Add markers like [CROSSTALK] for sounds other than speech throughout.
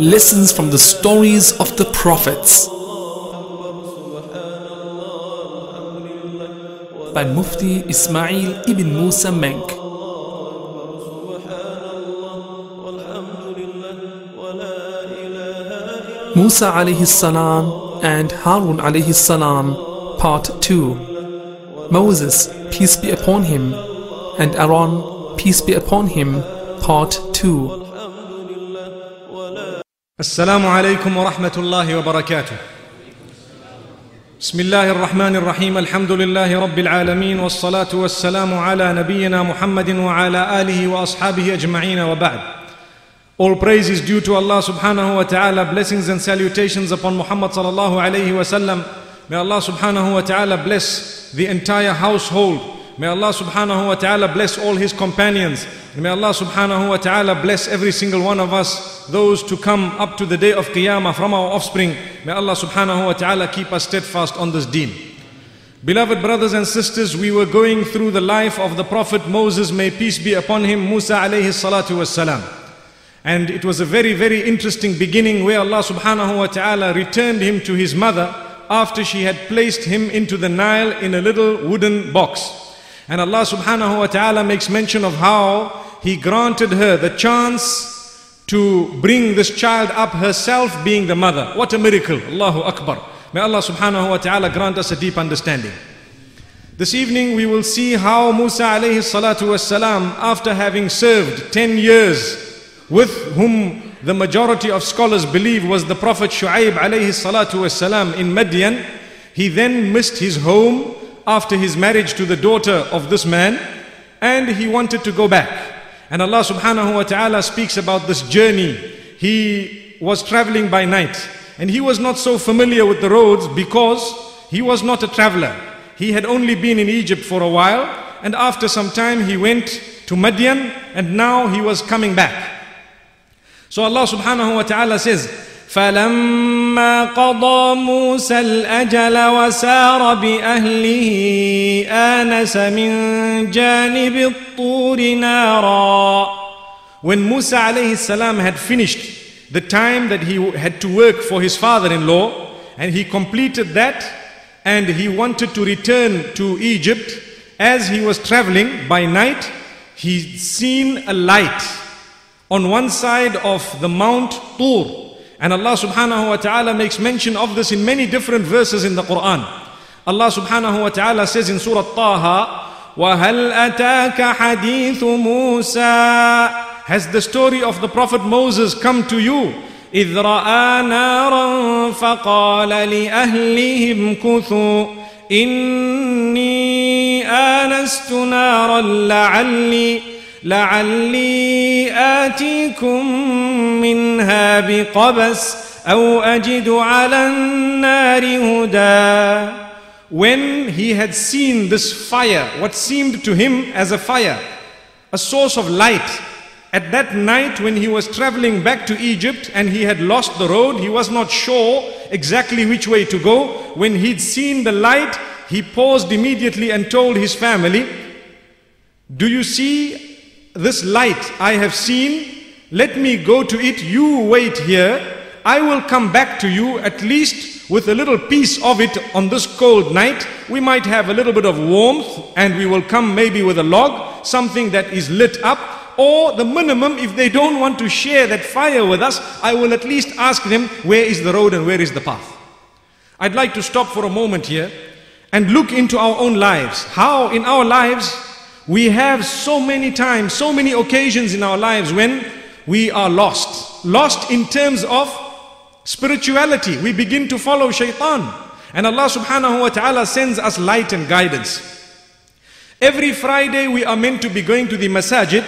Lessons from the stories of the prophets by Mufti Ismail ibn Musa Menk. Musa alayhi salam and Harun alayhi salam, part 2. Moses, peace be upon him, and Aaron, peace be upon him, part 2. السلام عليكم ورحمة الله وبركاته. بسم الله الرحمن الرحيم الحمد لله رب العالمين والصلاة والسلام على نبينا محمد وعلى آله وأصحابه أجمعين وبعد. All praise is due to Allah subhanahu wa ta'ala. Blessings and salutations upon Muhammad sallallahu alayhi wa sallam. May Allah subhanahu wa ta'ala bless the entire household. May Allah subhanahu wa ta'ala bless all his companions. And may Allah subhanahu wa ta'ala bless every single one of us, those to come up to the day of Qiyamah from our offspring. May Allah subhanahu wa ta'ala keep us steadfast on this deen. Beloved brothers and sisters, we were going through the life of the Prophet Moses, may peace be upon him, Musa alayhi salatu was salam. And it was a very, very interesting beginning where Allah subhanahu wa ta'ala returned him to his mother after she had placed him into the Nile in a little wooden box. And Allah subhanahu wa ta'ala makes mention of how He granted her the chance to bring this child up herself being the mother. What a miracle! Allahu Akbar. May Allah subhanahu wa ta'ala grant us a deep understanding. This evening we will see how Musa alayhi salatu was salam, after having served 10 years with whom the majority of scholars believe was the Prophet Shu'aib alayhi salatu was salam in Madian, he then missed his home after his marriage to the daughter of this man and he wanted to go back. And Allah subhanahu wa ta'ala speaks about this journey. He was traveling by night and he was not so familiar with the roads because he was not a traveler. He had only been in Egypt for a while and after some time he went to Madian and now he was coming back. So Allah subhanahu wa ta'ala says, فلما قضى موسى الأجل وسار بأهله آنس من جانب الطور نارا When Musa alayhi salam had finished the time that he had to work for his father-in-law and he completed that and he wanted to return to Egypt as he was traveling by night he seen a light on one side of the Mount Tur and Allah subhanahu wa ta'ala makes mention of this in many different verses in the Quran. Allah subhanahu wa ta'ala says in Surah Taha, وهل أتاك حديث موسى Has the story of the Prophet Moses come to you? إذ رأى نارا فقال لأهلهم كثوا إني آنست نارا لعلي لعلي آتيكم منها بقبس أو أجد على النار هدى When he had seen this fire, what seemed to him as a fire, a source of light, at that night when he was traveling back to Egypt and he had lost the road, he was not sure exactly which way to go. When he'd seen the light, he paused immediately and told his family, Do you see this light I have seen, let me go to it, you wait here, I will come back to you at least with a little piece of it on this cold night. We might have a little bit of warmth and we will come maybe with a log, something that is lit up. Or the minimum, if they don't want to share that fire with us, I will at least ask them where is the road and where is the path. I'd like to stop for a moment here and look into our own lives. How in our lives we have so many times, so many occasions in our lives when we are lost. Lost in terms of spirituality. We begin to follow shaitan. And Allah subhanahu wa ta'ala sends us light and guidance. Every Friday we are meant to be going to the masajid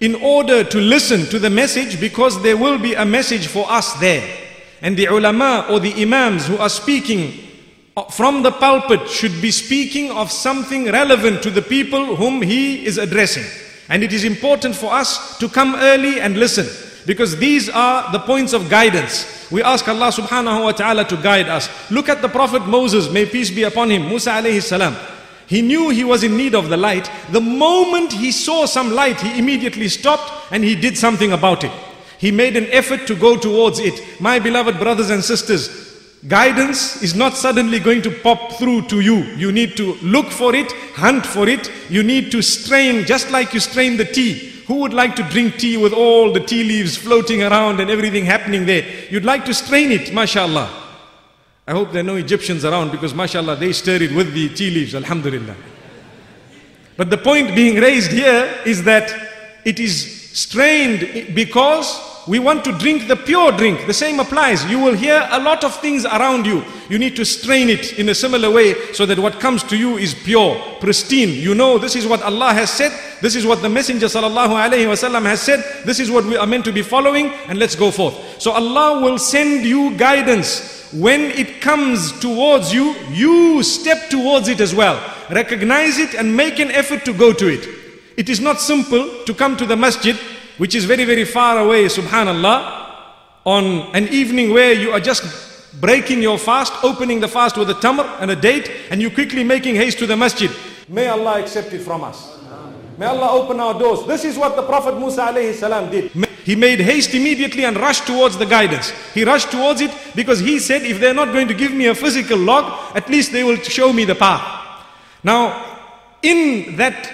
in order to listen to the message because there will be a message for us there. And the ulama or the imams who are speaking Uh, from the pulpit should be speaking of something relevant to the people whom he is addressing. And it is important for us to come early and listen because these are the points of guidance. We ask Allah subhanahu wa ta'ala to guide us. Look at the Prophet Moses, may peace be upon him, Musa alayhi salam. He knew he was in need of the light. The moment he saw some light, he immediately stopped and he did something about it. He made an effort to go towards it. My beloved brothers and sisters, Guidance is not suddenly going to pop through to you. You need to look for it, hunt for it. You need to strain, just like you strain the tea. Who would like to drink tea with all the tea leaves floating around and everything happening there? You'd like to strain it, mashallah. I hope there are no Egyptians around because mashallah they stir it with the tea leaves, alhamdulillah. But the point being raised here is that it is strained because we want to drink the pure drink. The same applies. You will hear a lot of things around you. You need to strain it in a similar way so that what comes to you is pure, pristine. You know this is what Allah has said. This is what the Messenger wasallam has said. This is what we are meant to be following and let's go forth. So Allah will send you guidance. When it comes towards you, you step towards it as well. Recognize it and make an effort to go to it. It is not simple to come to the masjid which is very, very far away, subhanallah, on an evening where you are just breaking your fast, opening the fast with a tamr and a date, and you quickly making haste to the masjid. May Allah accept it from us. May Allah open our doors. This is what the Prophet Musa alayhi salam did. He made haste immediately and rushed towards the guidance. He rushed towards it because he said, if they're not going to give me a physical log, at least they will show me the path. Now, in that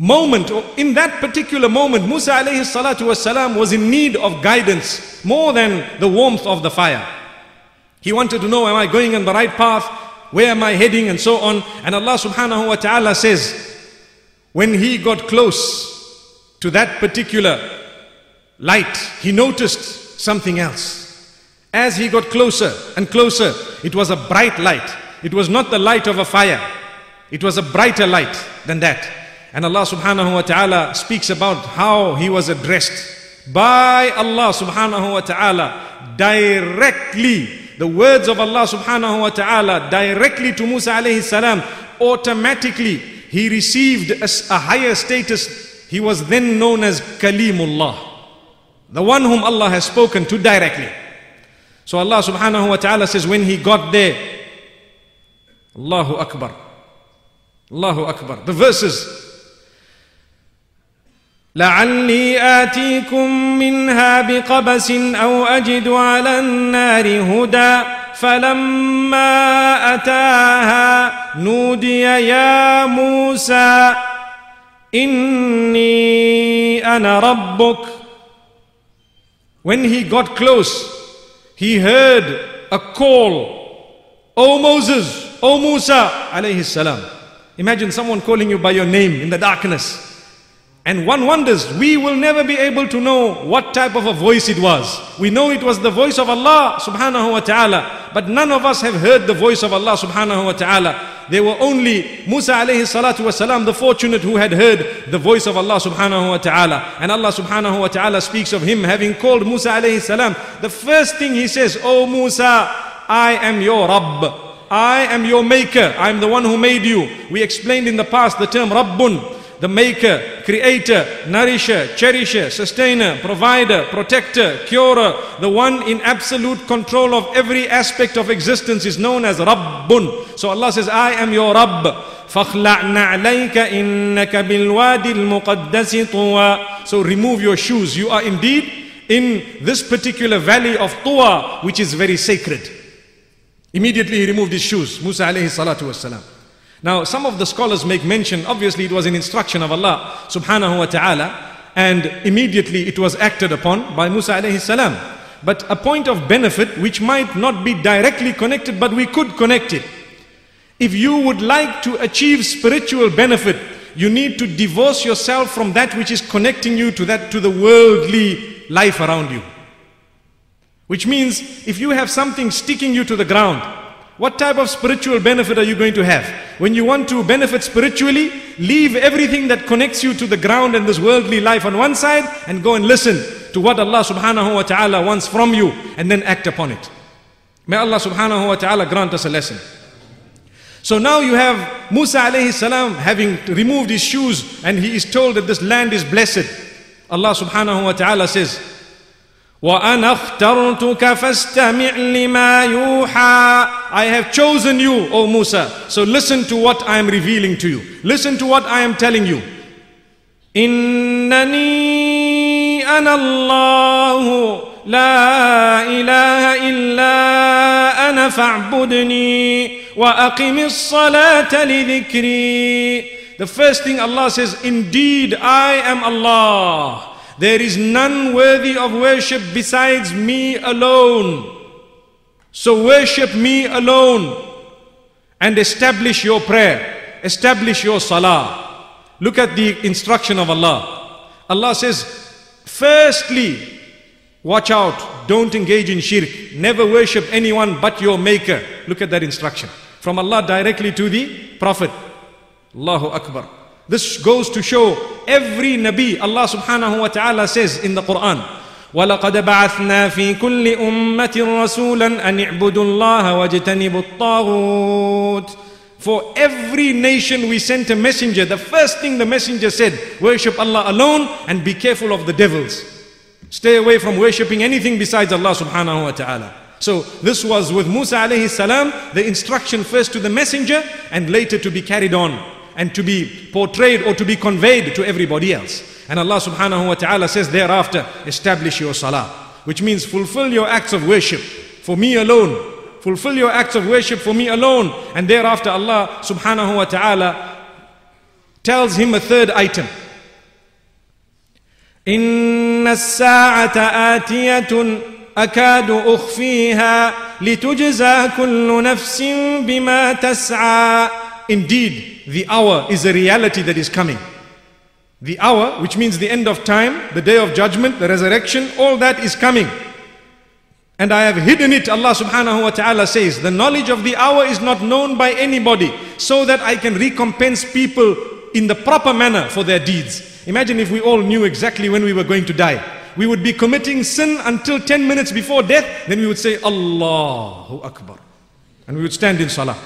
moment, in that particular moment, Musa alayhi salatu wasalam was in need of guidance more than the warmth of the fire. He wanted to know, am I going on the right path? Where am I heading? And so on. And Allah subhanahu wa ta'ala says, when he got close to that particular light, he noticed something else. As he got closer and closer, it was a bright light. It was not the light of a fire. It was a brighter light than that. And Allah subhanahu wa ta'ala speaks about how he was addressed by Allah subhanahu wa ta'ala directly. The words of Allah subhanahu wa ta'ala directly to Musa alayhi salam, automatically he received a, a higher status. He was then known as Kalimullah, the one whom Allah has spoken to directly. So Allah subhanahu wa ta'ala says, when he got there, Allahu Akbar. Allahu Akbar. The verses لعلي آتيكم منها بقبس أو أجد على النار هدى فلما أتاها نودي يا موسى إني أنا ربك When he got close, he heard a call, O Moses, O Musa, alayhi salam. Imagine someone calling you by your name in the darkness. And one wonders, we will never be able to know what type of a voice it was. We know it was the voice of Allah subhanahu wa ta'ala, but none of us have heard the voice of Allah subhanahu wa ta'ala. There were only Musa alayhi salatu wasalam, the fortunate who had heard the voice of Allah subhanahu wa ta'ala. And Allah subhanahu wa ta'ala speaks of him having called Musa alayhi salam. The first thing he says, Oh Musa, I am your Rabb. I am your maker. I am the one who made you. We explained in the past the term Rabbun the maker, creator, nourisher, cherisher, sustainer, provider, protector, curer, the one in absolute control of every aspect of existence is known as Rabbun. So Allah says, I am your Rabb. So remove your shoes. You are indeed in this particular valley of Tuwa, which is very sacred. Immediately he removed his shoes. Musa alayhi salatu wasalam. Now, some of the scholars make mention, obviously it was an instruction of Allah subhanahu wa ta'ala, and immediately it was acted upon by Musa alayhi salam. But a point of benefit which might not be directly connected, but we could connect it. If you would like to achieve spiritual benefit, you need to divorce yourself from that which is connecting you to that to the worldly life around you. Which means if you have something sticking you to the ground, what type of spiritual benefit are you going to have? When you want to benefit spiritually, leave everything that connects you to the ground and this worldly life on one side and go and listen to what Allah subhanahu wa ta'ala wants from you and then act upon it. May Allah subhanahu wa ta'ala grant us a lesson. So now you have Musa alayhi salam having removed his shoes and he is told that this land is blessed. Allah subhanahu wa ta'ala says, وَأَنَا اخْتَرْتُكَ فَاسْتَمِعْ لِمَا يُوحَى I have chosen you, O Musa. So listen to what I am revealing to you. Listen to what I am telling you. إِنَّنِي أَنَا اللَّهُ لا إله إلا أنا فاعبدني وأقم الصلاة لذكري The first thing Allah says, Indeed, I am Allah. There is none worthy of worship besides me alone. So worship me alone and establish your prayer, establish your salah. Look at the instruction of Allah. Allah says, Firstly, watch out, don't engage in shirk, never worship anyone but your maker. Look at that instruction. From Allah directly to the Prophet. Allahu Akbar. This goes to show every Nabi, Allah subhanahu wa ta'ala says in the Quran, وَلَقَدْ بَعَثْنَا فِي كُلِّ أُمَّةٍ رَسُولًا أَنْ اعْبُدُوا اللَّهَ وَاجْتَنِبُوا الطَّاغُوتِ For every nation we sent a messenger. The first thing the messenger said, worship Allah alone and be careful of the devils. Stay away from worshipping anything besides Allah subhanahu wa ta'ala. So this was with Musa alayhi salam, the instruction first to the messenger and later to be carried on and to be portrayed or to be conveyed to everybody else. And Allah subhanahu wa ta'ala says thereafter, establish your salah, which means fulfill your acts of worship for me alone. Fulfill your acts of worship for me alone. And thereafter Allah subhanahu wa ta'ala tells him a third item. إن الساعة آتية أكاد أخفيها لتجزى كل نفس بما تسعى Indeed, the hour is a reality that is coming. The hour, which means the end of time, the day of judgment, the resurrection, all that is coming. And I have hidden it, Allah subhanahu wa ta'ala says. The knowledge of the hour is not known by anybody, so that I can recompense people in the proper manner for their deeds. Imagine if we all knew exactly when we were going to die. We would be committing sin until 10 minutes before death, then we would say, Allahu Akbar. And we would stand in salah.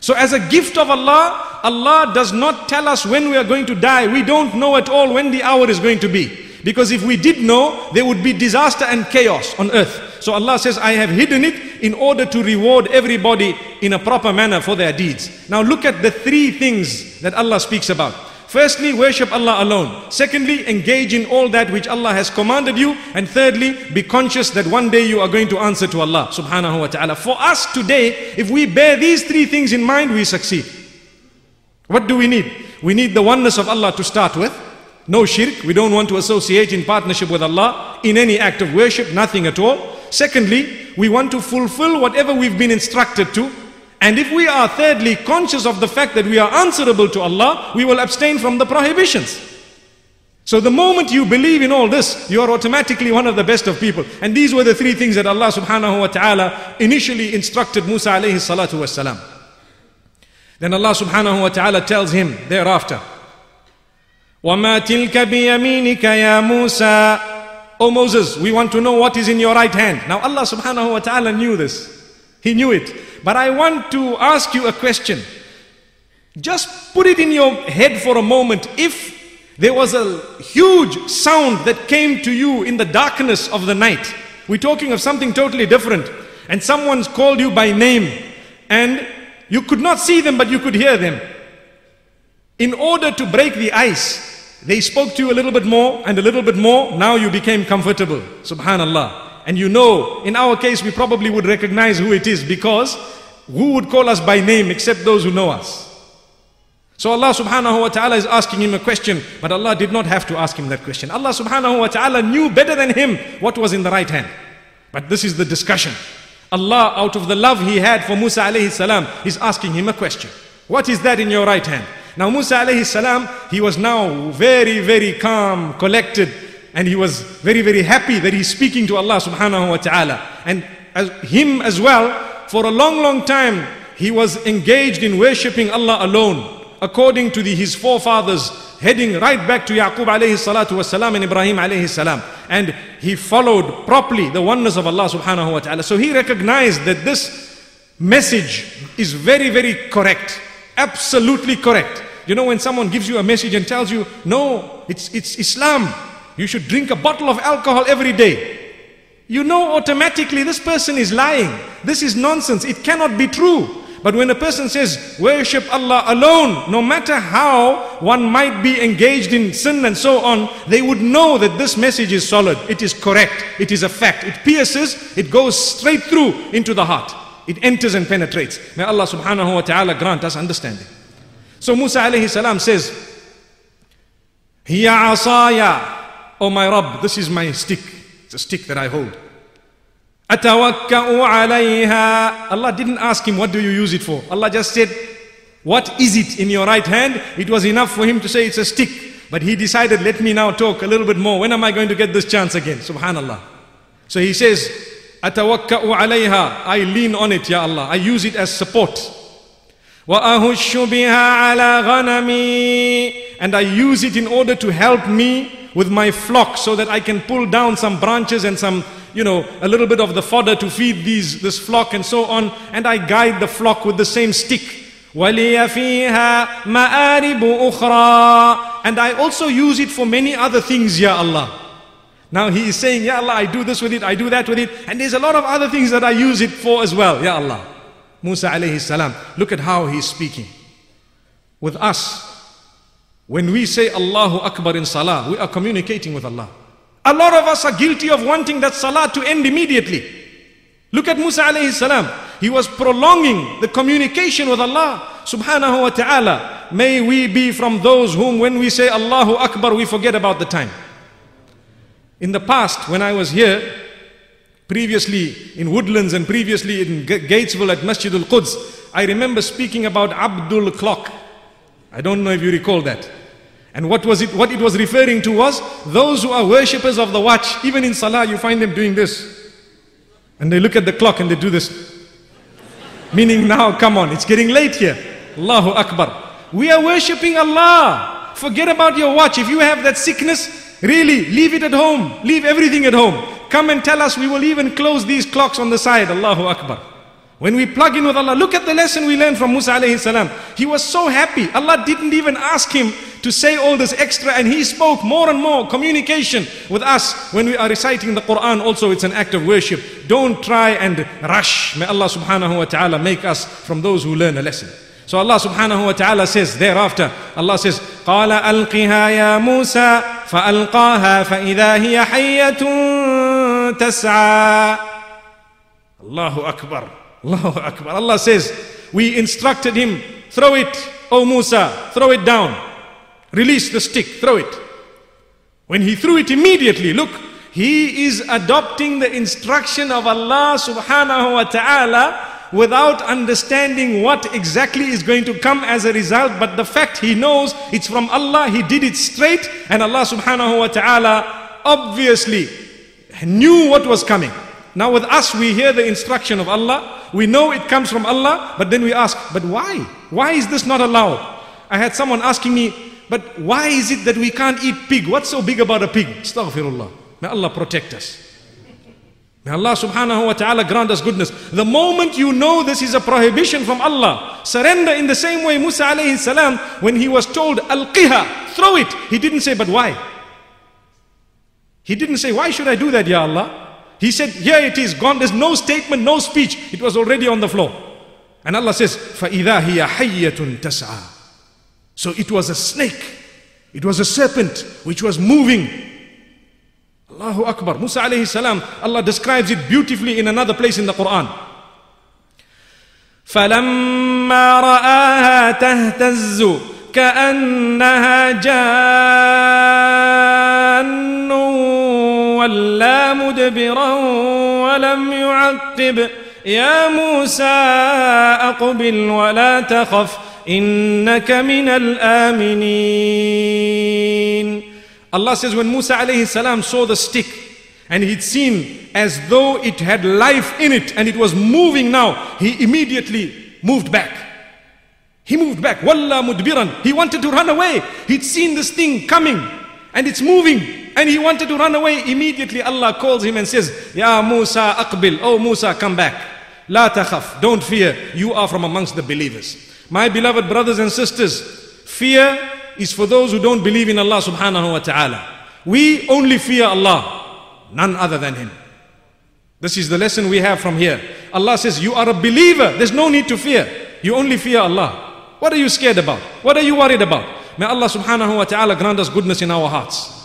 So as a gift of Allah, Allah does not tell us when we are going to die. We don't know at all when the hour is going to be. Because if we did know, there would be disaster and chaos on earth. So Allah says, I have hidden it in order to reward everybody in a proper manner for their deeds. Now look at the three things that Allah speaks about. Firstly, worship Allah alone. Secondly, engage in all that which Allah has commanded you. And thirdly, be conscious that one day you are going to answer to Allah subhanahu wa ta'ala. For us today, if we bear these three things in mind, we succeed. What do we need? We need the oneness of Allah to start with. No shirk. We don't want to associate in partnership with Allah in any act of worship, nothing at all. Secondly, we want to fulfill whatever we've been instructed to. And if we are thirdly conscious of the fact that we are answerable to Allah, we will abstain from the prohibitions. So the moment you believe in all this, you are automatically one of the best of people. And these were the three things that Allah subhanahu wa ta'ala initially instructed Musa alayhi salatu wasalam. Then Allah subhanahu wa ta'ala tells him thereafter, وَمَا تِلْكَ بِيَمِينِكَ يَا مُوسَى O Moses, we want to know what is in your right hand. Now Allah subhanahu wa ta'ala knew this. He knew it. But I want to ask you a question. Just put it in your head for a moment. If there was a huge sound that came to you in the darkness of the night, we're talking of something totally different, and someone's called you by name, and you could not see them, but you could hear them. In order to break the ice, they spoke to you a little bit more and a little bit more. Now you became comfortable. Subhanallah. And you know, in our case, we probably would recognize who it is because who would call us by name except those who know us? So Allah subhanahu wa ta'ala is asking him a question, but Allah did not have to ask him that question. Allah subhanahu wa ta'ala knew better than him what was in the right hand. But this is the discussion. Allah, out of the love he had for Musa alayhi salam, is asking him a question. What is that in your right hand? Now Musa alayhi salam, he was now very, very calm, collected, and he was very, very happy that he's speaking to Allah subhanahu wa ta'ala. And as him as well, for a long, long time, he was engaged in worshipping Allah alone, according to the, his forefathers' heading right back to Yaqub alayhi salatu wasalam and Ibrahim alayhi salam. And he followed properly the oneness of Allah subhanahu wa ta'ala. So he recognized that this message is very, very correct. Absolutely correct. You know, when someone gives you a message and tells you, no, it's, it's Islam. You should drink a bottle of alcohol every day. You know automatically this person is lying. This is nonsense. It cannot be true. But when a person says, worship Allah alone, no matter how one might be engaged in sin and so on, they would know that this message is solid, it is correct, it is a fact. It pierces, it goes straight through into the heart. It enters and penetrates. May Allah subhanahu wa ta'ala grant us understanding. So Musa alayhi salam says, Hiya asaya, oh my Rabb, this is my stick. It's a stick that I hold. Atawakka'u alayha. Allah didn't ask him, what do you use it for? Allah just said, what is it in your right hand? It was enough for him to say it's a stick. But he decided, let me now talk a little bit more. When am I going to get this chance again? Subhanallah. So he says, Atawakka'u alayha. I lean on it, Ya Allah. I use it as support. وَأَهُشُّ بِهَا عَلَى غَنَمِي And I use it in order to help me with my flock so that I can pull down some branches and some you know, a little bit of the fodder to feed these, this flock and so on. And I guide the flock with the same stick. وَلِيَ فِيهَا مَآرِبُ أُخْرَى And I also use it for many other things, Ya Allah. Now he is saying, Ya Allah, I do this with it, I do that with it. And there's a lot of other things that I use it for as well, Ya Allah. Musa alayhi salam, look at how he's speaking. With us, when we say Allahu Akbar in Salah, we are communicating with Allah. A lot of us are guilty of wanting that salah to end immediately. Look at Musa alayhi salam. He was prolonging the communication with Allah subhanahu wa ta'ala. May we be from those whom when we say Allahu Akbar, we forget about the time. In the past, when I was here, previously in Woodlands and previously in Gatesville at Masjid al-Quds, I remember speaking about Abdul Clock. I don't know if you recall that. And what was it, what it was referring to was those who are worshippers of the watch, even in Salah, you find them doing this. And they look at the clock and they do this. Meaning now, come on, it's getting late here. Allahu Akbar. We are worshipping Allah. Forget about your watch. If you have that sickness, really, leave it at home. Leave everything at home. Come and tell us, we will even close these clocks on the side. Allahu Akbar. When we plug in with Allah, look at the lesson we learned from Musa alayhi salam. He was so happy. Allah didn't even ask him to say all this extra and he spoke more and more communication with us when we are reciting the Quran also it's an act of worship don't try and rush may Allah subhanahu wa ta'ala make us from those who learn a lesson so Allah subhanahu wa ta'ala says thereafter Allah says قال ألقها يا موسى فألقاها فإذا هي حية تسعى الله أكبر Allahu Akbar. Allah says, we instructed him, throw it, O Musa, throw it down. Release the stick, throw it. When he threw it immediately, look, he is adopting the instruction of Allah subhanahu wa ta'ala without understanding what exactly is going to come as a result. But the fact he knows it's from Allah, he did it straight and Allah subhanahu wa ta'ala obviously knew what was coming. Now with us, we hear the instruction of Allah we know it comes from Allah, but then we ask, but why? Why is this not allowed? I had someone asking me, but why is it that we can't eat pig? What's so big about a pig? Astaghfirullah. May Allah protect us. May Allah subhanahu wa ta'ala grant us goodness. The moment you know this is a prohibition from Allah, surrender in the same way Musa alayhi salam, when he was told, Al-Qiha, throw it. He didn't say, but why? He didn't say, why should I do that, Ya Allah? He said, here it is, gone. There's no statement, no speech. It was already on the floor. And Allah says, فَإِذَا هِيَ حَيَّةٌ تَسْعَى so it was a snake. It was a serpent which was moving. Allahu Akbar. Musa alayhi salam, Allah describes it beautifully in another place in the Quran. فلما رآها تهتز كأنها جان ولا مدبرا ولم يعقب يا موسى أقبل ولا تخف إنك من الآمنين Allah says when Musa alayhi salam saw the stick and he'd seen as though it had life in it and it was moving now, he immediately moved back. He moved back. He wanted to run away. He'd seen this thing coming and it's moving and he wanted to run away. Immediately Allah calls him and says, Ya Musa aqbil. Oh Musa, come back. La takhaf. Don't fear. You are from amongst the believers. My beloved brothers and sisters, fear is for those who don't believe in Allah subhanahu wa ta'ala. We only fear Allah, none other than Him. This is the lesson we have from here. Allah says, You are a believer, there's no need to fear. You only fear Allah. What are you scared about? What are you worried about? May Allah subhanahu wa ta'ala grant us goodness in our hearts.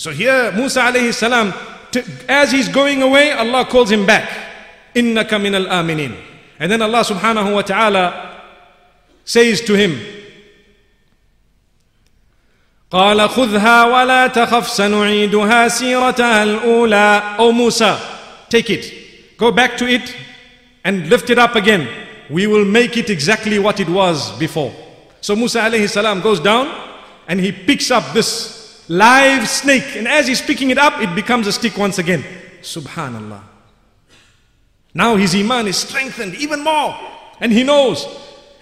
So here, Musa alayhi salam, to, as he's going away, Allah calls him back. Innaka min al aminin. And then Allah subhanahu wa ta'ala says to him, قال خذها ولا تخف سنعيدها سيرتها الأولى O Musa take it go back to it and lift it up again we will make it exactly what it was before so Musa alayhi salam goes down and he picks up this live snake and as he's picking it up it becomes a stick once again subhanallah now his iman is strengthened even more and he knows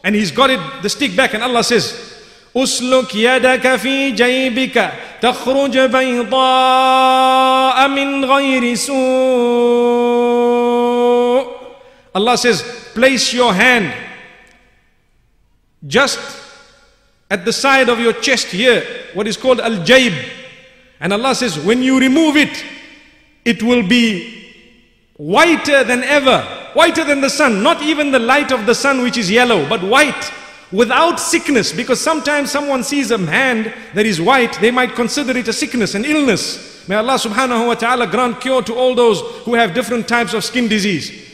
and he's got it the stick back and Allah says اسلك يدك في جيبك تخرج بيضاء من غير سوء Allah says place your hand just at the side of your chest here what is called al-jayb. And Allah says when you remove it it will be whiter than ever whiter than the sun not even the light of the sun which is yellow but white without sickness. Because sometimes someone sees a hand that is white they might consider it a sickness an illness. May allah subhanahu wa ta'ala grant cure to all those who have different types of skin disease.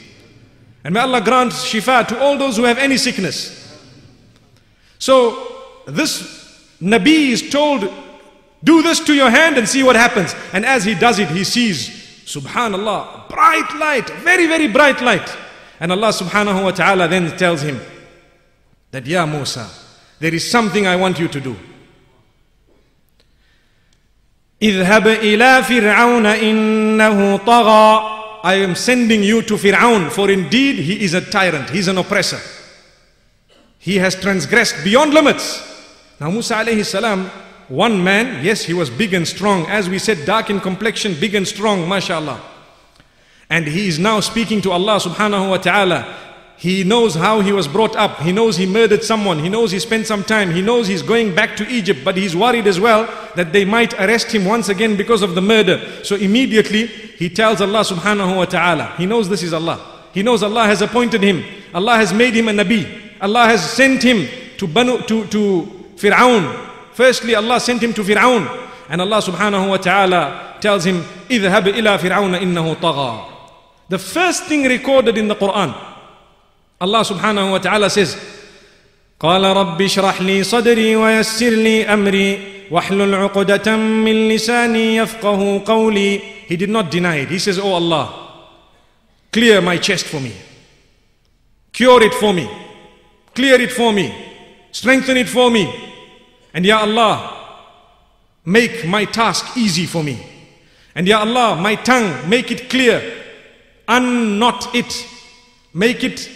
And may allah grant shifa to all those who have any sickness. So this nabi is told do this to your hand and see what happens and as he does it he sees subhanallah bright light very very bright light and allah subhanahu wa ta'ala then tells him that, Ya Musa, there is something I want you to do. اذهب إلى فرعون إنه طغى I am sending you to Fir'aun for indeed he is a tyrant, he is an oppressor. He has transgressed beyond limits. Now Musa alayhi salam, one man, yes he was big and strong, as we said dark in complexion, big and strong, mashallah. And he is now speaking to Allah subhanahu wa ta'ala he knows how he was brought up. He knows he murdered someone. He knows he spent some time. He knows he's going back to Egypt, but he's worried as well that they might arrest him once again because of the murder. So immediately he tells Allah subhanahu wa ta'ala. He knows this is Allah. He knows Allah has appointed him. Allah has made him a Nabi. Allah has sent him to, Banu, to, to Fir'aun. Firstly, Allah sent him to Fir'aun. And Allah subhanahu wa ta'ala tells him, اذهب إلى فرعون إنه طغى. The first thing recorded in the Quran Allah subhanahu wa ta'ala says, قال رب اشرح لي صدري ويسر لي أمري واحلل عقدة من لساني يفقه قولي He did not deny it. He says, Oh Allah, clear my chest for me. Cure it for me. Clear it for me. Strengthen it for me. And Ya Allah, make my task easy for me. And Ya Allah, my tongue, make it clear. Unknot it. Make it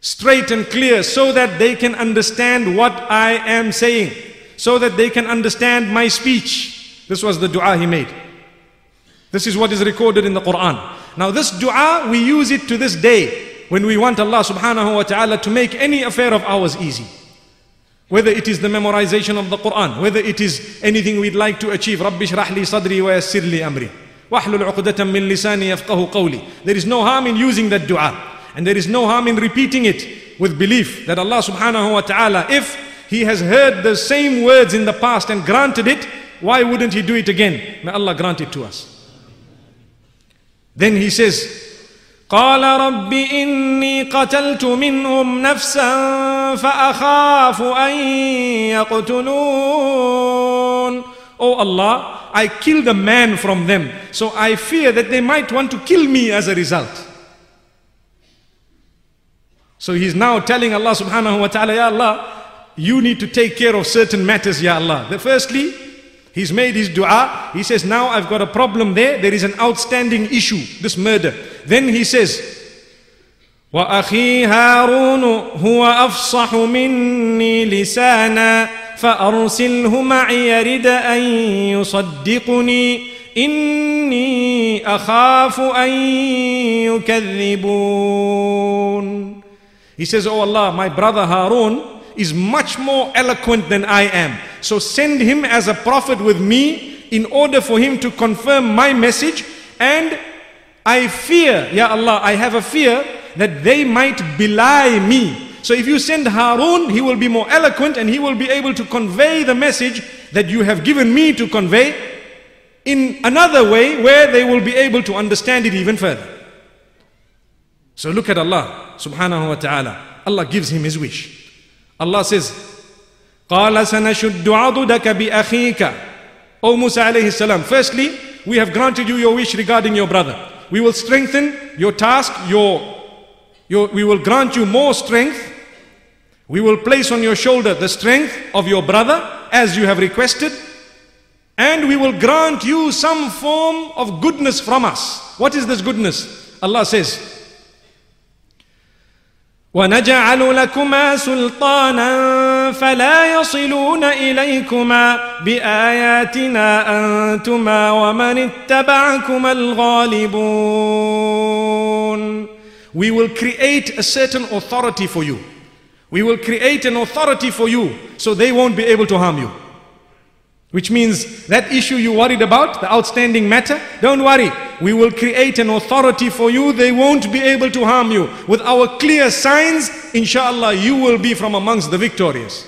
straight and clear so that they can understand what I am saying, so that they can understand my speech. This was the dua he made. This is what is recorded in the Quran. Now, this dua, we use it to this day when we want Allah subhanahu wa ta'ala to make any affair of ours easy. Whether it is the memorization of the Quran, whether it is anything we'd like to achieve. رَبِّ اشْرَحْ لِي صَدْرِي وَيَسِّرْ لِي أَمْرِي وَاحْلُلْ عُقْدَةً مِّن لِسَانِي يَفْقَهُ قَوْلِي There is no harm in using that dua. And there is no harm in repeating it with belief that Allah subhanahu wa ta'ala, if He has heard the same words in the past and granted it, why wouldn't He do it again? May Allah grant it to us. Then He says, قال رب إني قتلت منهم نفسا فأخاف أن يقتلون Oh Allah, I killed a man from them, so I fear that they might want to kill me as a result. So he's now telling Allah subhanahu wa ta'ala, Ya Allah, you need to take care of certain matters, Ya Allah. The firstly, he's made his dua. He says, now I've got a problem there. There is an outstanding issue, this murder. Then he says, واخي هارون هو افصح مني لسانا فارسله معي يرد ان يصدقني اني اخاف ان يكذبون He says, Oh Allah, my brother Harun is much more eloquent than I am. So send him as a prophet with me in order for him to confirm my message. And I fear, Ya Allah, I have a fear that they might belie me. So if you send Harun, he will be more eloquent and he will be able to convey the message that you have given me to convey in another way where they will be able to understand it even further. So look at Allah subhanahu wa ta'ala. Allah gives him his wish. Allah says, قال سنشد عضدك بأخيك O Musa alayhi salam, firstly, we have granted you your wish regarding your brother. We will strengthen your task, your, your, we will grant you more strength. We will place on your shoulder the strength of your brother as you have requested. And we will grant you some form of goodness from us. What is this goodness? Allah says, ونجعل لكما سلطانا فلا يصلون اليكما باياتنا انتما ومن اتبعكما الغالبون we will create a certain authority for you. We will create an authority for you so they won't be able to harm you. Which means that issue you worried about, the outstanding matter, don't worry. We will create an authority for you. They won't be able to harm you. With our clear signs, inshallah, you will be from amongst the victorious.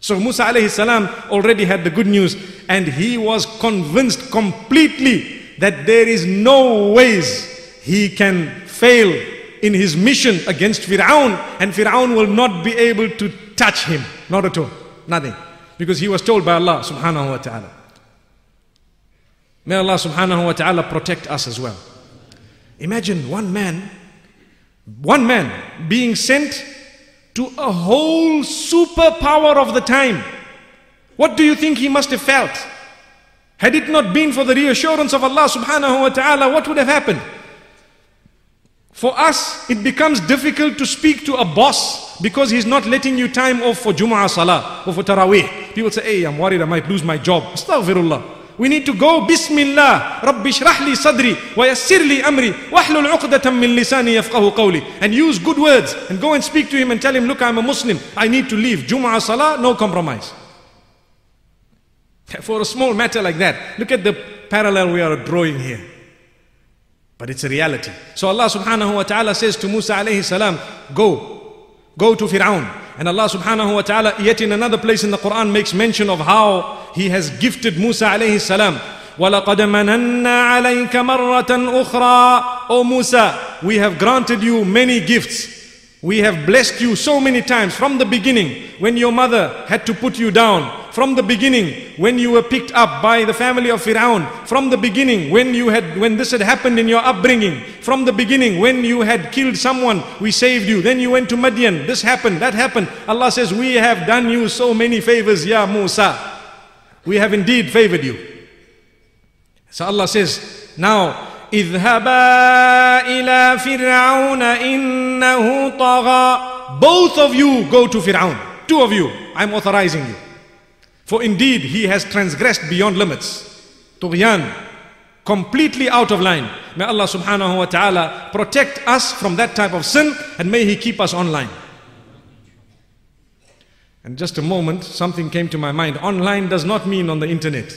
So Musa alayhi salam already had the good news and he was convinced completely that there is no ways he can fail in his mission against Fir'aun and Fir'aun will not be able to touch him. Not at all. Nothing. Because he was told by Allah subhanahu wa ta'ala. May Allah subhanahu wa ta'ala protect us as well. Imagine one man, one man being sent to a whole superpower of the time. What do you think he must have felt? Had it not been for the reassurance of Allah subhanahu wa ta'ala, what would have happened? For us, it becomes difficult to speak to a boss because he's not letting you time off for Jumu'ah Salah or for Taraweeh. People say, hey, I'm worried I might lose my job. Astaghfirullah. We need to go, Bismillah, Rabbi shrah li sadri, wa yassir li amri, wahlul uqdatan min lisani yafqahu qawli. And use good words and go and speak to him and tell him, look, I'm a Muslim. I need to leave. Jumu'ah Salah, no compromise. [LAUGHS] For a small matter like that, look at the parallel we are drawing here. But it's a reality. So Allah subhanahu wa ta'ala says to Musa alayhi salam, go, go to Fir'aun. And Allah subhanahu wa ta'ala, yet in another place in the Quran, makes mention of how He has gifted Musa alayhi salam. وَلَقَدْ مَنَنَّا عَلَيْكَ مَرَّةً أُخْرَى O Musa, we have granted you many gifts. We have blessed you so many times from the beginning when your mother had to put you down. From the beginning when you were picked up by the family of Firaun. From the beginning when you had when this had happened in your upbringing. From the beginning when you had killed someone, we saved you. Then you went to Madian. This happened, that happened. Allah says, We have done you so many favors, Ya Musa. We have indeed favored you. So Allah says, Now اذهبا إلى فرعون إنه طغى Both of you go to Fir'aun. Two of you. I'm authorizing you. For indeed he has transgressed beyond limits. Tughyan. Completely out of line. May Allah subhanahu wa ta'ala protect us from that type of sin and may He keep us online. And just a moment, something came to my mind. Online does not mean on the internet.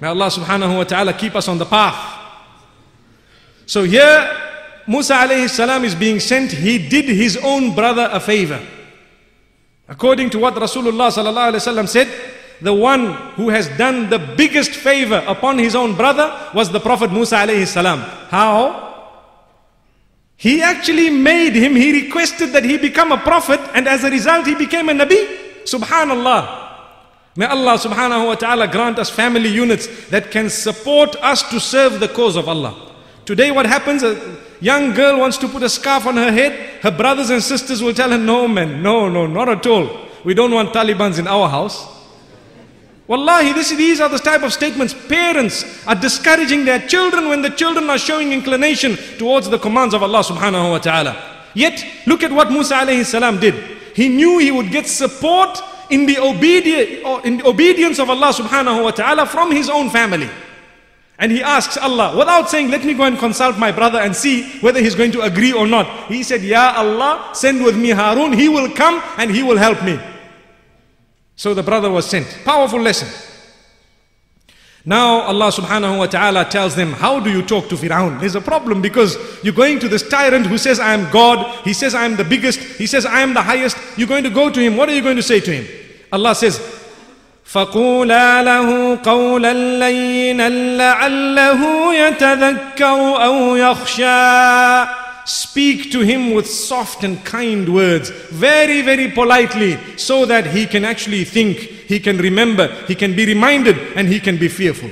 May Allah subhanahu wa ta'ala keep us on the path. So here, Musa alayhi salam is being sent. He did his own brother a favor. According to what Rasulullah said, the one who has done the biggest favor upon his own brother was the Prophet Musa alayhi salam. How? He actually made him, he requested that he become a prophet and as a result he became a Nabi. Subhanallah. May Allah subhanahu wa ta'ala grant us family units that can support us to serve the cause of Allah. Today what happens, a young girl wants to put a scarf on her head, her brothers and sisters will tell her, no man, no, no, not at all. We don't want Talibans in our house. Wallahi, this, these are the type of statements. Parents are discouraging their children when the children are showing inclination towards the commands of Allah subhanahu wa ta'ala. Yet, look at what Musa alayhi salam did. He knew he would get support in the, obedi- in the obedience of Allah subhanahu wa ta'ala from his own family. And he asks Allah, without saying, let me go and consult my brother and see whether he's going to agree or not. He said, Ya Allah, send with me Harun, he will come and he will help me. So the brother was sent. Powerful lesson. Now Allah subhanahu wa ta'ala tells them, How do you talk to Fir'aun? There's a problem because you're going to this tyrant who says, I am God. He says, I am the biggest. He says, I am the highest. You're going to go to him. What are you going to say to him? Allah says, فقولا له قولا لينا لعله يتذكر أو يخشى Speak to him with soft and kind words, very, very politely, so that he can actually think, he can remember, he can be reminded, and he can be fearful.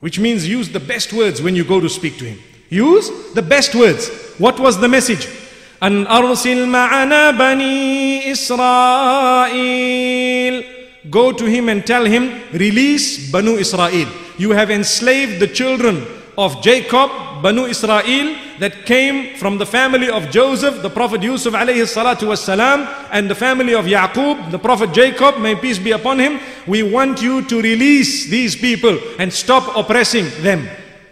Which means use the best words when you go to speak to him. Use the best words. What was the message? أن أرسل معنا بني إسرائيل Go to him and tell him, release Banu Israel. You have enslaved the children of Jacob, Banu Israel, that came from the family of Joseph, the Prophet Yusuf alayhi salatu wasalam, and the family of Yaqub, the Prophet Jacob, may peace be upon him. We want you to release these people and stop oppressing them.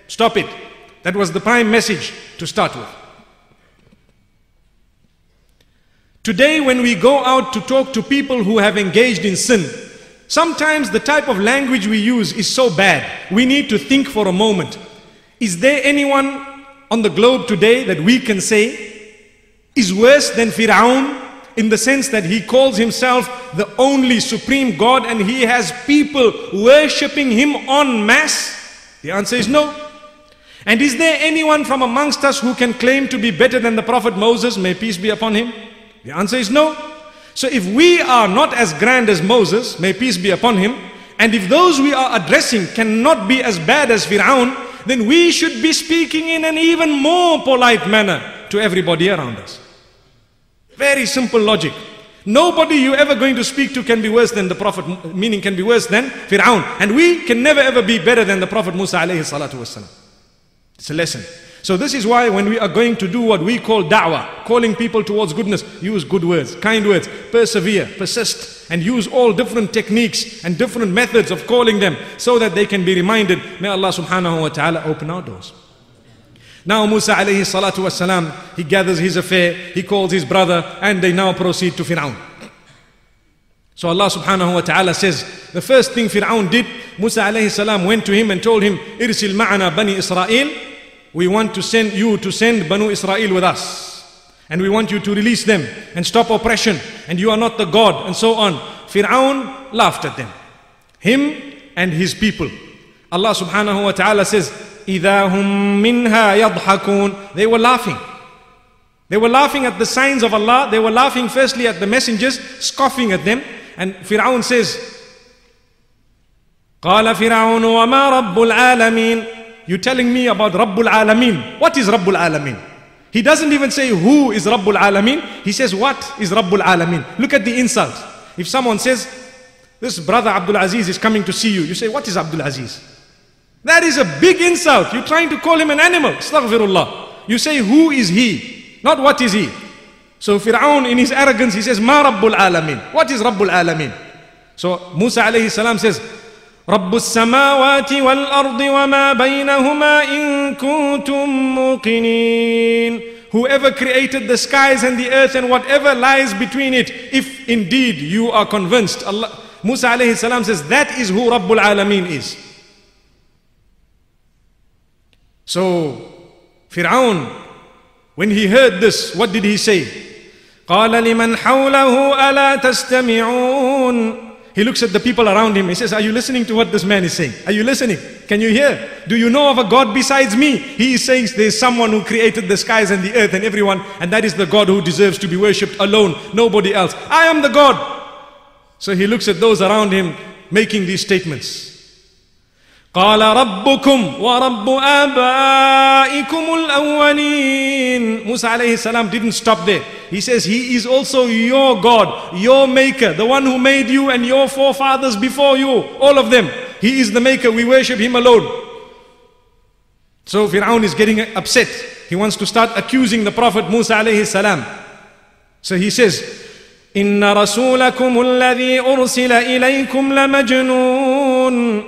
Stop it. That was the prime message to start with. Today, when we go out to talk to people who have engaged in sin, sometimes the type of language we use is so bad. We need to think for a moment. Is there anyone on the globe today that we can say is worse than Fir'aun in the sense that he calls himself the only supreme God and he has people worshipping him en masse? The answer is no. And is there anyone from amongst us who can claim to be better than the Prophet Moses, may peace be upon him? The answer is no. So if we are not as grand as Moses, may peace be upon him, and if those we are addressing cannot be as bad as Fir'aun, then we should be speaking in an even more polite manner to everybody around us. Very simple logic. Nobody you ever going to speak to can be worse than the Prophet, meaning can be worse than Fir'aun. And we can never ever be better than the Prophet Musa alayhi salatu wasalam. It's a lesson. So this is why when we are going to do what we call da'wah, calling people towards goodness, use good words, kind words, persevere, persist, and use all different techniques and different methods of calling them so that they can be reminded. May Allah subhanahu wa ta'ala open our doors. Now Musa alayhi salatu wasalam, he gathers his affair, he calls his brother, and they now proceed to Fir'aun. So Allah subhanahu wa ta'ala says, the first thing Fir'aun did, Musa alayhi salam went to him and told him, Irsil ma'ana bani Israel, we want to send you to send Banu Israel with us. And we want you to release them and stop oppression. And you are not the God and so on. Fir'aun laughed at them. Him and his people. Allah subhanahu wa ta'ala says, إِذَا هُم مِّنْهَا يَضْحَكُونَ They were laughing. They were laughing at the signs of Allah. They were laughing firstly at the messengers, scoffing at them. And Fir'aun says, قال فرعون وما رب العالمين you're telling me about Rabbul Alameen. What is Rabbul Alameen? He doesn't even say who is Rabbul Alameen. He says what is Rabbul Alameen. Look at the insult. If someone says, this brother Abdul Aziz is coming to see you, you say, what is Abdul Aziz? That is a big insult. You're trying to call him an animal. Astaghfirullah. You say, who is he? Not what is he. So Fir'aun in his arrogance, he says, Ma Rabbul Alameen. What is Rabbul Alameen? So Musa alayhi salam says, رب السماوات والأرض وما بينهما إن كنتم موقنين Whoever created the skies and the earth and whatever lies between it, if indeed you are convinced, Allah, Musa alayhi salam says that is who Rabbul Alameen is. So, Fir'aun, when he heard this, what did he say? قال لمن حوله ألا تستمعون he looks at the people around him. He says, Are you listening to what this man is saying? Are you listening? Can you hear? Do you know of a God besides me? He is saying there's someone who created the skies and the earth and everyone, and that is the God who deserves to be worshipped alone, nobody else. I am the God. So he looks at those around him making these statements. قال ربكم ورب آبائكم الأولين Musa alayhi salam didn't stop there. He says he is also your God, your maker, the one who made you and your forefathers before you, all of them. He is the maker, we worship him alone. So Fir'aun is getting upset. he wants to start accusing the Prophet Musa alayhi salam. So he says, إن رسولكم الذي أرسل إليكم لمجنون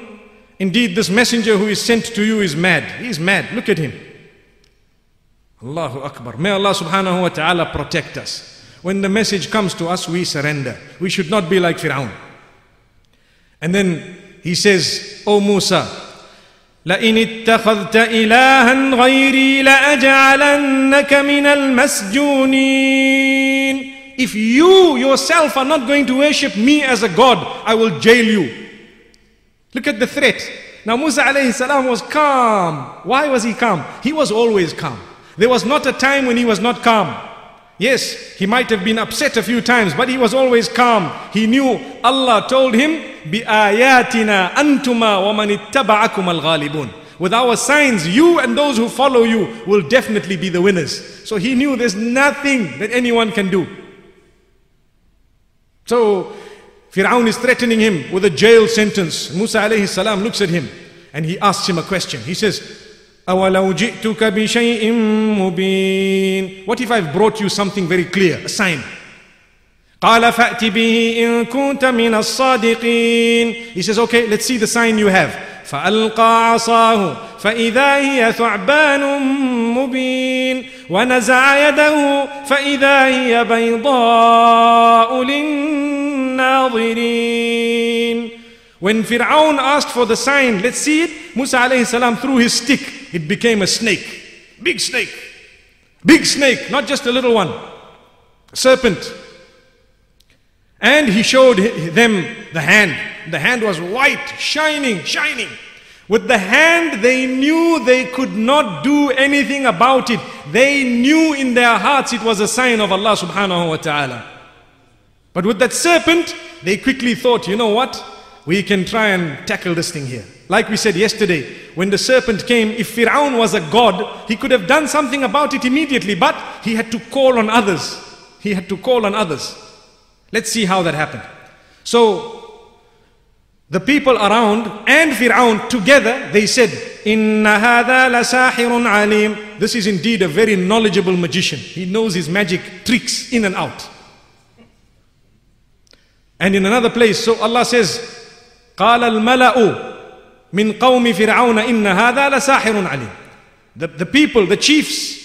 Indeed, this messenger who is sent to you is mad. He is mad. Look at him. Allahu Akbar. May Allah subhanahu wa ta'ala protect us. When the message comes to us, we surrender. We should not be like Fir'aun. And then he says, O Musa, لئن اتخذت إلها غيري لأجعلنك من المسجونين if you yourself are not going to worship me as a God, I will jail you. Look at the threat. Now Musa alayhi salam was calm. Why was he calm? He was always calm. There was not a time when he was not calm. Yes, he might have been upset a few times, but he was always calm. He knew Allah told him, بِآيَاتِنَا أَنْتُمَا وَمَنِ اتَّبَعَكُمَ الْغَالِبُونَ With our signs, you and those who follow you will definitely be the winners. So he knew there's nothing that anyone can do. So Fir'aun is threatening him with a jail sentence. Musa alayhi salam looks at him and he asks him a question. He says, أَوَلَوْ جِئْتُكَ بِشَيْءٍ مُبِينٍ What if I've brought you something very clear, a sign? قال فأت به إن كنت من الصادقين He says, okay, let's see the sign you have. فألقى عصاه فإذا هي ثعبان مبين ونزع يده فإذا هي بيضاء للناظرين When Fir'aun asked for the sign, let's see it, Musa alayhi salam threw his stick. It became a snake. Big snake. Big snake, not just a little one. A serpent. And he showed them the hand. The hand was white, shining, shining. With the hand, they knew they could not do anything about it. They knew in their hearts it was a sign of Allah subhanahu wa ta'ala. But with that serpent, they quickly thought, you know what? We can try and tackle this thing here. Like we said yesterday, when the serpent came, if Fir'aun was a god, he could have done something about it immediately, but he had to call on others. He had to call on others. Let's see how that happened. So, the people around and Fir'aun together, they said, Inna hada la sahirun alim. This is indeed a very knowledgeable magician. He knows his magic tricks in and out. And in another place, so Allah says, قال الملأ من قوم فرعون إن هذا لساحر عليم. The, the people, the chiefs,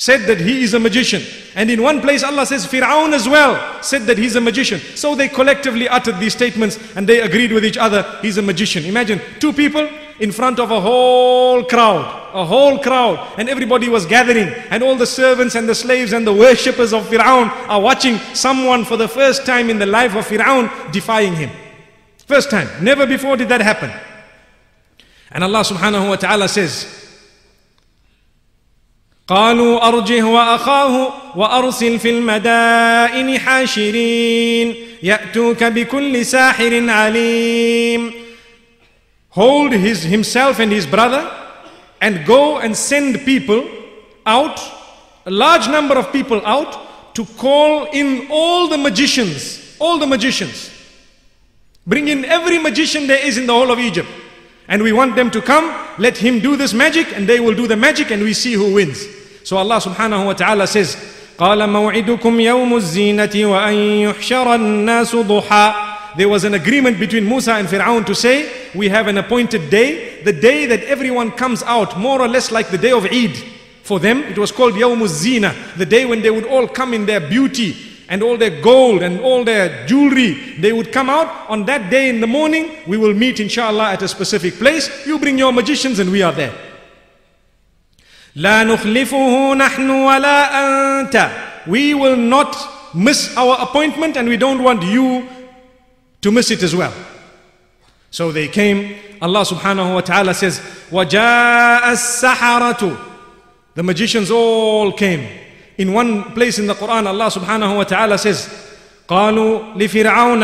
said that he is a magician. And in one place Allah says Fir'aun as well said that he's a magician. So they collectively uttered these statements and they agreed with each other, he's a magician. Imagine two people in front of a whole crowd, a whole crowd, and everybody was gathering, and all the servants and the slaves and the worshippers of Fir'aun are watching someone for the first time in the life of Fir'aun defying him. First time. Never before did that happen. And Allah subhanahu wa ta'ala says, قالوا أرجه وأخاه وأرسل في المدائن حاشرين يأتوك بكل ساحر عليم Hold his, himself and his brother and go and send people out, a large number of people out to call in all the magicians, all the magicians. Bring in every magician there is in the whole of Egypt. And we want them to come, let him do this magic and they will do the magic and we see who wins. So Allah subhanahu wa ta'ala says, قال موعدكم يوم الزينة وأن يحشر الناس ضحى There was an agreement between Musa and Fir'aun to say, we have an appointed day, the day that everyone comes out, more or less like the day of Eid. For them, it was called Yawm Zina, the day when they would all come in their beauty and all their gold and all their jewelry. They would come out on that day in the morning. We will meet inshallah at a specific place. You bring your magicians and we are there. لا نخلفه نحن ولا أنت We will not miss our appointment and we don't want you to miss it as well. So they came. Allah subhanahu wa ta'ala says, وَجَاءَ السَّحَرَةُ The magicians all came. In one place in the Quran, Allah subhanahu wa ta'ala says, قالوا لفرعون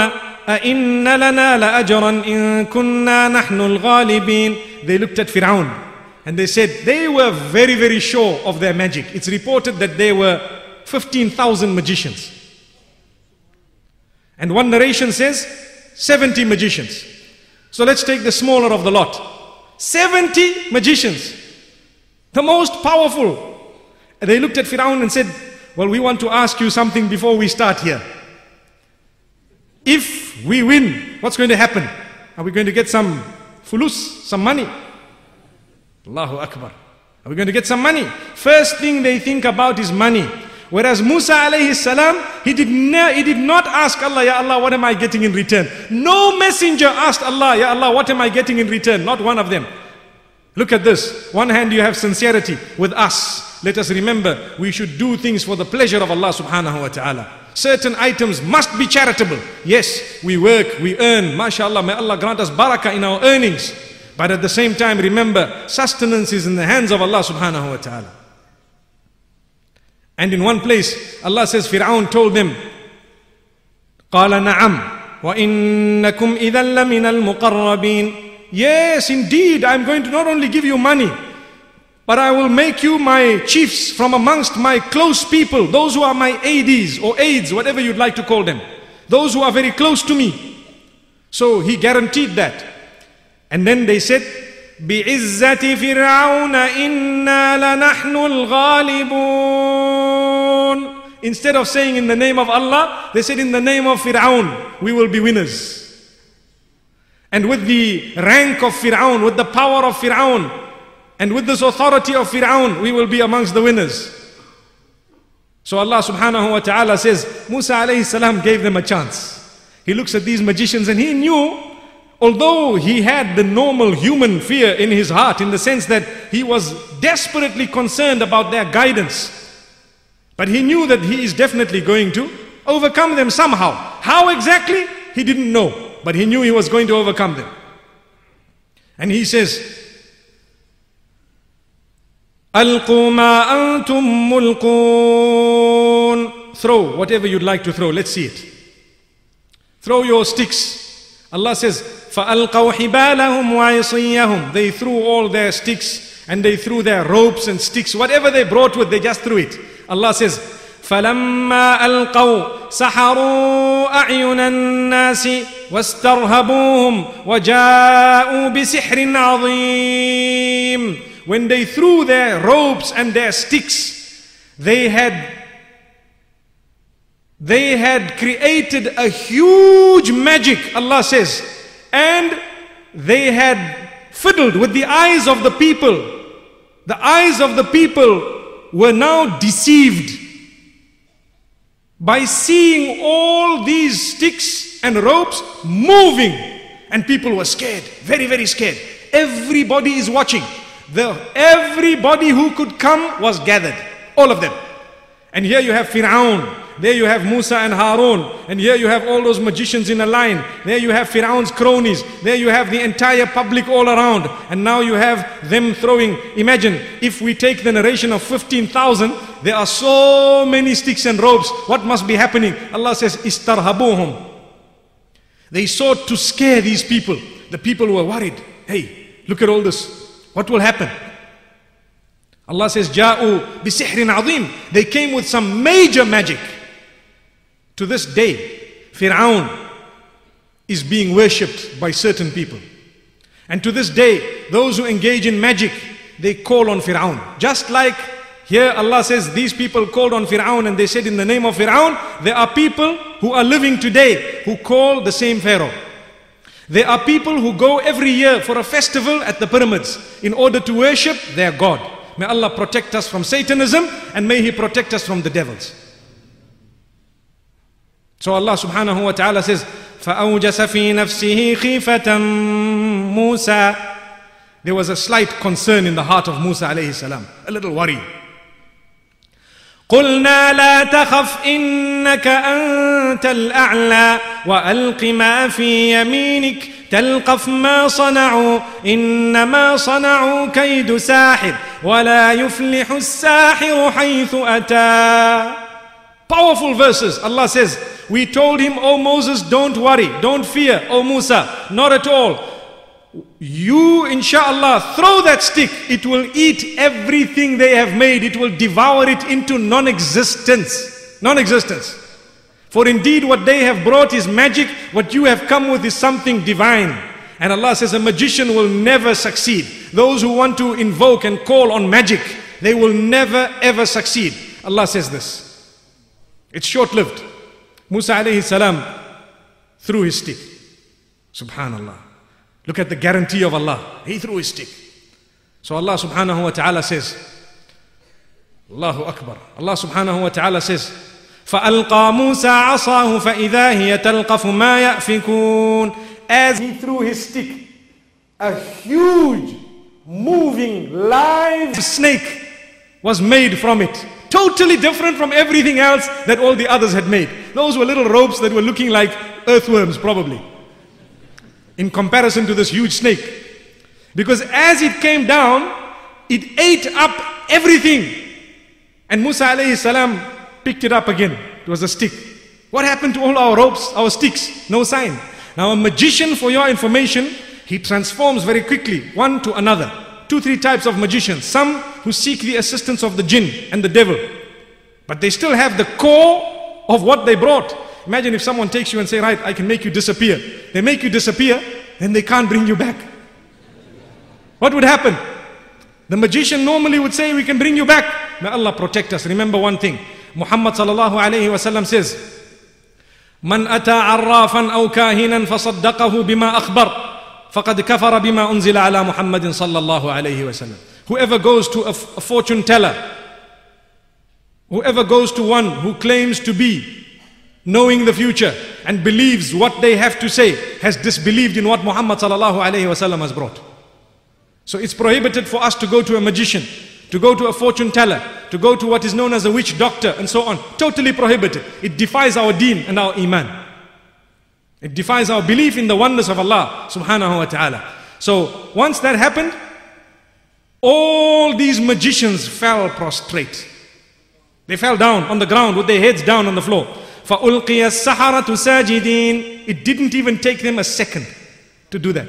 أئن لنا لأجرا إن كنا نحن الغالبين They looked at Fir'aun and they said they were very, very sure of their magic. It's reported that there were 15,000 magicians. And one narration says 70 magicians. So let's take the smaller of the lot. 70 magicians. The most powerful They looked at Fir'aun and said, Well, we want to ask you something before we start here. If we win, what's going to happen? Are we going to get some fulus, some money? Allahu Akbar. Are we going to get some money? First thing they think about is money. Whereas Musa alayhi salam, he did, ne- he did not ask Allah, Ya Allah, what am I getting in return? No messenger asked Allah, Ya Allah, what am I getting in return? Not one of them. Look at this. One hand you have sincerity with us. Let us remember we should do things for the pleasure of Allah subhanahu wa ta'ala. Certain items must be charitable. Yes, we work, we earn. MashaAllah, may Allah grant us barakah in our earnings. But at the same time, remember, sustenance is in the hands of Allah subhanahu wa ta'ala. And in one place, Allah says, Fir'aun told them, قال نعم وإنكم إذا لمن المقربين Yes, indeed, I'm going to not only give you money, but I will make you my chiefs from amongst my close people, those who are my ADs or aides, whatever you'd like to call them, those who are very close to me. So he guaranteed that. And then they said, بعزة فرعون إنا لنحن الغالبون Instead of saying in the name of Allah, they said in the name of Fir'aun, we will be winners. And with the rank of Fir'aun, with the power of Fir'aun, and with this authority of Fir'aun, we will be amongst the winners. So Allah subhanahu wa ta'ala says, Musa alayhi salam gave them a chance. He looks at these magicians and he knew, although he had the normal human fear in his heart, in the sense that he was desperately concerned about their guidance, but he knew that he is definitely going to overcome them somehow. How exactly? He didn't know, but he knew he was going to overcome them. And he says, ألقوا ما أنتم ملقون Throw whatever you'd like to throw. Let's see it. Throw your sticks. Allah says, فَأَلْقَوْا حِبَالَهُمْ وَعِصِيَّهُمْ They threw all their sticks and they threw their ropes and sticks. Whatever they brought with, they just threw it. Allah says, فلما ألقوا سحروا أعين الناس واسترهبوهم وجاءوا بسحر عظيم When they threw their ropes and their sticks, they had they had created a huge magic, Allah says, and they had fiddled with the eyes of the people. The eyes of the people were now deceived by seeing all these sticks and ropes moving. And people were scared, very, very scared. Everybody is watching. The, everybody who could come was gathered, all of them. And here you have Fir'aun, there you have Musa and Harun, and here you have all those magicians in a line. There you have Fir'aun's cronies, there you have the entire public all around, and now you have them throwing. Imagine if we take the narration of 15,000, there are so many sticks and ropes. What must be happening? Allah says, Istarhabuhum. They sought to scare these people. The people were worried. Hey, look at all this. What will happen? Allah says, Ja'u bisihrin azim. They came with some major magic. To this day, Fir'aun is being worshipped by certain people. And to this day, those who engage in magic, they call on Fir'aun. Just like here Allah says these people called on Fir'aun and they said in the name of Fir'aun, there are people who are living today who call the same Pharaoh. There are people who go every year for a festival at the pyramids in order to worship their God. May Allah protect us from Satanism and may He protect us from the devils. So Allah subhanahu wa ta'ala says, فَأَوْجَسَ فِي نَفْسِهِ خِيفَةً مُوسَى There was a slight concern in the heart of Musa alayhi salam, a little worry. قلنا لا تخف إنك أنت الأعلى وألق ما في يمينك تلقف ما صنعوا إنما صنعوا كيد ساحر ولا يفلح الساحر حيث أتى Powerful verses. Allah says, We told him, O Moses, don't worry, don't fear, O Musa, not at all. You, inshallah, throw that stick, it will eat everything they have made, it will devour it into non existence. Non existence. For indeed, what they have brought is magic, what you have come with is something divine. And Allah says, A magician will never succeed. Those who want to invoke and call on magic, they will never ever succeed. Allah says this. It's short lived. Musa alayhi salam threw his stick. Subhanallah. Look at the guarantee of Allah. He threw his stick. So Allah subhanahu wa ta'ala says, Allahu Akbar. Allah subhanahu wa ta'ala says, فألقى موسى عصاه فإذا هي تلقف ما يأفكون As he threw his stick, a huge, moving, live snake was made from it. Totally different from everything else that all the others had made. Those were little ropes that were looking like earthworms, probably, in comparison to this huge snake. Because as it came down, it ate up everything. And Musa alayhi salam picked it up again. It was a stick. What happened to all our ropes, our sticks? No sign. Now, a magician, for your information, he transforms very quickly, one to another Two, three types of magicians. Some who seek the assistance of the jinn and the devil. But they still have the core of what they brought. Imagine if someone takes you and say, right, I can make you disappear. They make you disappear, then they can't bring you back. What would happen? The magician normally would say, we can bring you back. May Allah protect us. Remember one thing. Muhammad sallallahu alayhi wasallam says, من أتى عرافا أو كاهنا فصدقه بما أخبر فقد كفر بما أنزل على محمد صلى الله عليه وسلم Whoever goes to a, a fortune teller, whoever goes to one who claims to be knowing the future and believes what they have to say, has disbelieved in what Muhammad sallallahu alayhi wasallam has brought. So it's prohibited for us to go to a magician, to go to a fortune teller, to go to what is known as a witch doctor and so on. Totally prohibited. It defies our deen and our iman. It defies our belief in the oneness of Allah subhanahu wa ta'ala. So once that happened, all these magicians fell prostrate. They fell down on the ground with their heads down on the floor. فَأُلْقِيَ السَّحَرَةُ سَاجِدِينَ It didn't even take them a second to do that.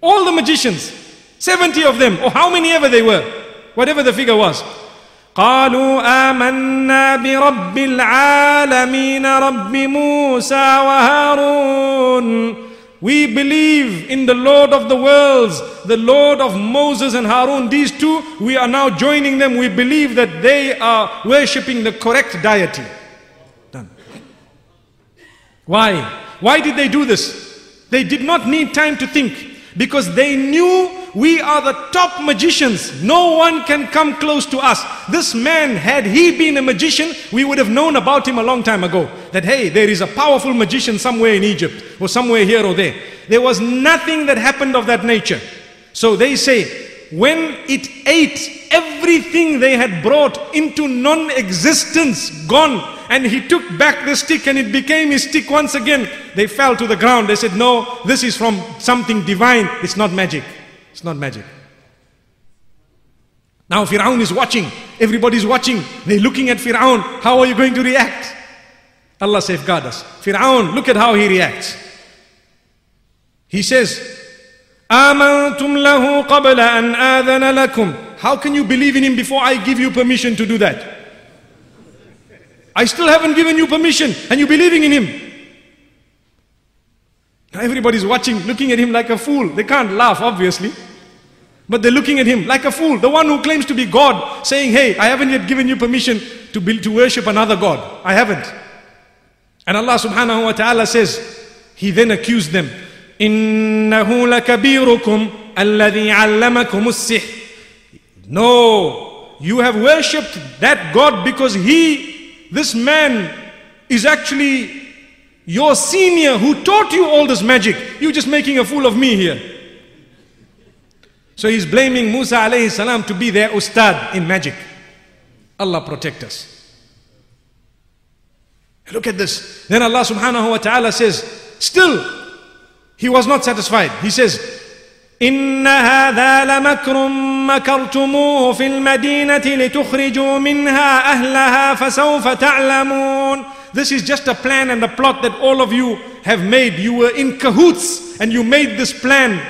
All the magicians, 70 of them, or how many ever they were, whatever the figure was. قالوا آمنا برب العالمين رب موسى وهارون We believe in the Lord of the worlds, the Lord of Moses and Harun. These two, we are now joining them. We believe that they are worshipping the correct deity. Done. Why? Why did they do this? They did not need time to think because they knew we are the top magicians. No one can come close to us. This man, had he been a magician, we would have known about him a long time ago. That hey, there is a powerful magician somewhere in Egypt or somewhere here or there. There was nothing that happened of that nature. So they say, when it ate everything they had brought into non existence, gone, and he took back the stick and it became his stick once again, they fell to the ground. They said, No, this is from something divine. It's not magic. It's not magic. Now Fir'aun is watching. Everybody's watching. They're looking at Fir'aun. How are you going to react? Allah safeguard us. Fir'aun, look at how he reacts. He says, آمنتم له قبل أن آذن لكم How can you believe in him before I give you permission to do that? I still haven't given you permission and you're believing in him. Now everybody's watching, looking at him like a fool. They can't laugh, obviously. But they're looking at him like a fool. The one who claims to be God, saying, Hey, I haven't yet given you permission to, build, to worship another God. I haven't. And Allah subhanahu wa ta'ala says, He then accused them. إنه لكبيركم الذي علمكم السحر No, you have worshipped that God because he, this man, is actually your senior who taught you all this magic. You're just making a fool of me here. So he's blaming Musa alayhi salam to be their ustad in magic. Allah protect us. Look at this. Then Allah subhanahu wa ta'ala says, still, he was not satisfied. He says, إن هذا لمكر مكرتموه في المدينة لتخرجوا منها أهلها فسوف تعلمون This is just a plan and a plot that all of you have made. You were in cahoots and you made this plan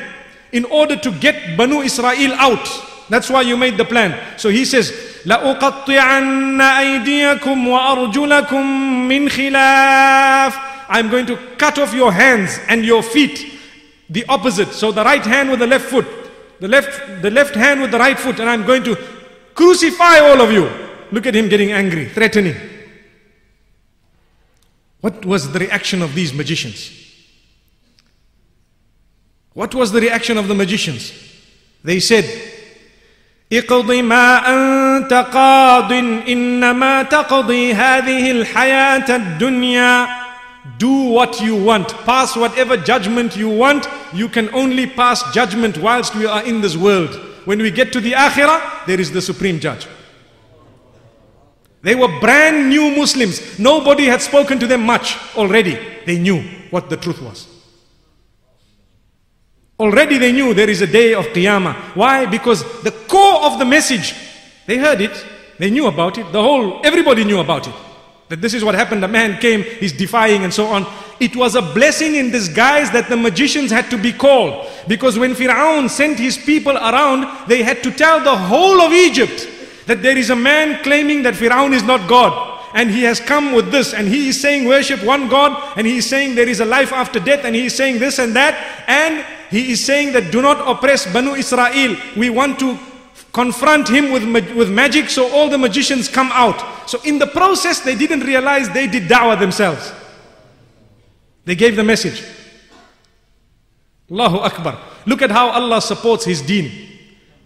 in order to get Banu Israel out. That's why you made the plan. So he says, لأقطعن أيديكم وأرجلكم من خلاف I'm going to cut off your hands and your feet the opposite. So the right hand with the left foot, the left, the left hand with the right foot, and I'm going to crucify all of you. Look at him getting angry, threatening. What was the reaction of these magicians? What was the reaction of the magicians? They said, اقض ما أنت قاض إنما تقضي هذه الحياة الدنيا do what you want. Pass whatever judgment you want. You can only pass judgment whilst we are in this world. When we get to the akhirah, there is the supreme judge. They were brand new Muslims. Nobody had spoken to them much already. They knew what the truth was. Already they knew there is a day of Qiyamah. Why? Because the core of the message, they heard it, they knew about it, the whole, everybody knew about it. That this is what happened, a man came, he's defying and so on. It was a blessing in disguise that the magicians had to be called. Because when Fir'aun sent his people around, they had to tell the whole of Egypt that there is a man claiming that Fir'aun is not God. And he has come with this, and he is saying worship one God, and he is saying there is a life after death, and he is saying this and that, and he is saying that do not oppress Banu Israel. We want to confront him with, with magic, so all the magicians come out. So in the process, they didn't realize they did da'wah themselves. They gave the message. Allahu Akbar. Look at how Allah supports His deen.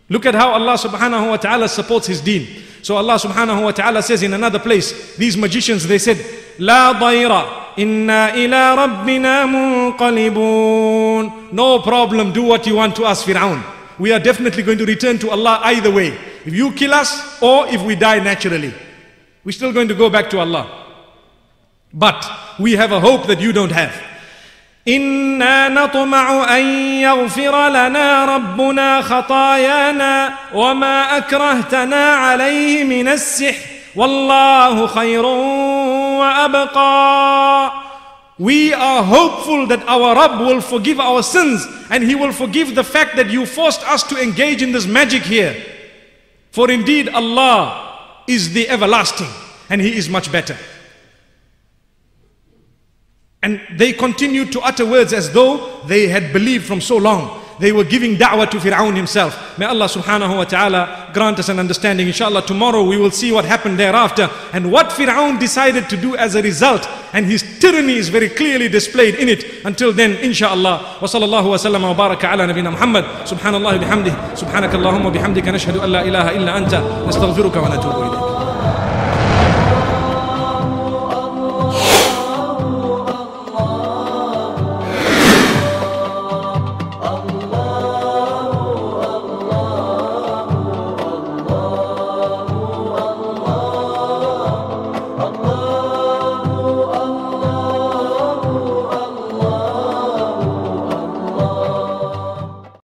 Look at how Allah subhanahu wa ta'ala supports His deen. So Allah subhanahu wa ta'ala says in another place, these magicians, they said, لا ضير إنا إلى ربنا منقلبون No problem, do what you want to us, Fir'aun. We are definitely going to return to Allah either way. If you kill us or if we die naturally. We're still going to go back to Allah. But we have a hope that you don't have. إنا نطمع أن يغفر لنا ربنا خطايانا وما أكرهتنا عليه من السحر والله خير وأبقى we are hopeful that our Rabb will forgive our sins and He will forgive the fact that you forced us to engage in this magic here. For indeed Allah is the everlasting and He is much better. And they continued to utter words as though they had believed from so long. They were giving da'wah to Fir'aun himself. May Allah subhanahu wa ta'ala grant us an understanding. Inshallah, tomorrow we will see what happened thereafter and what Fir'aun decided to do as a result. And his tyranny is very clearly displayed in it. Until then, inshallah, wa sallallahu wa sallam wa baraka ala nabina Muhammad. Subhanallah bihamdih. Subhanakallahumma bihamdika nashhadu an la ilaha illa anta. Nastaghfiruka wa natubu.